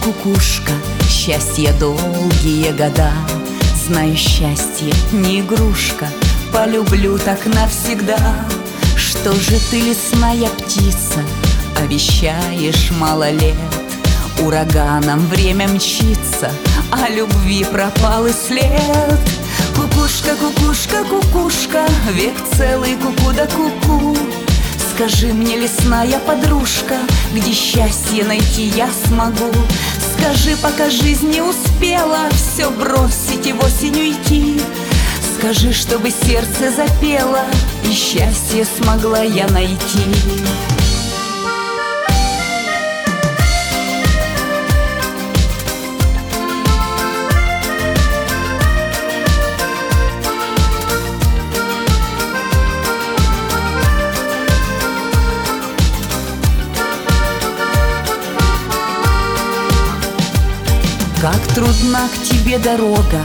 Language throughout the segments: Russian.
кукушка, счастье долгие года Знаю, счастье не игрушка, полюблю так навсегда. Что же ты, лесная птица, обещаешь мало лет? Ураганом время мчится, а любви пропал и след. Кукушка, кукушка, кукушка, век целый куку да куку Скажи мне, лесная подружка, где счастье найти я смогу? Скажи, пока жизнь не успела все бросить и в осень уйти. Скажи, чтобы сердце запело и счастье смогла я найти Как трудна к тебе дорога,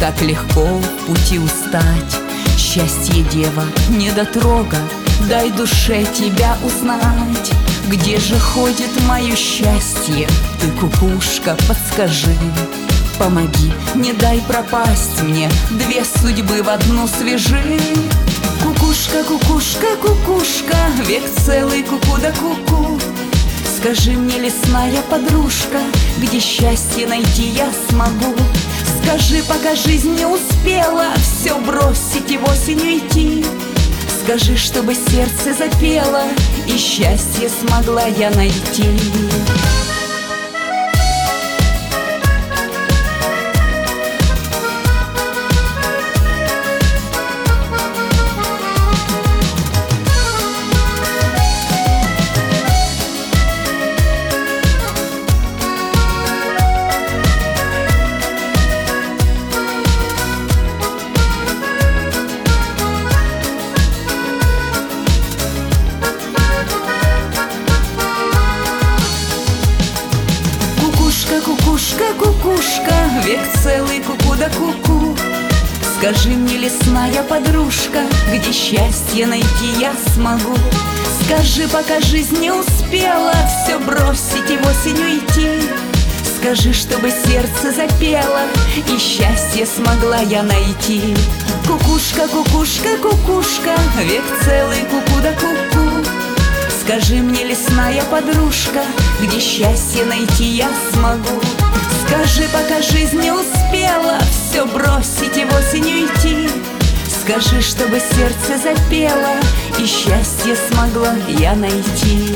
так легко в пути устать. Счастье, дева, не дотрога, дай душе тебя узнать. Где же ходит мое счастье? Ты, кукушка, подскажи. Помоги, не дай пропасть мне, две судьбы в одну свяжи. Кукушка, кукушка, кукушка, век целый куку да куку. Скажи мне, лесная подружка, где счастье найти я смогу? Скажи, пока жизнь не успела все бросить и в осень уйти. Скажи, чтобы сердце запело и счастье смогла я найти. Кукушка, кукушка, век целый куку да куку. Скажи мне, лесная подружка, где счастье найти я смогу? Скажи, пока жизнь не успела все бросить и в осень уйти. Скажи, чтобы сердце запело и счастье смогла я найти. Кукушка, кукушка, кукушка, век целый куку да куку. Скажи мне, лесная подружка, где счастье найти я смогу? Скажи, пока жизнь не успела все бросить и в осень уйти. Скажи, чтобы сердце запело и счастье смогла я найти.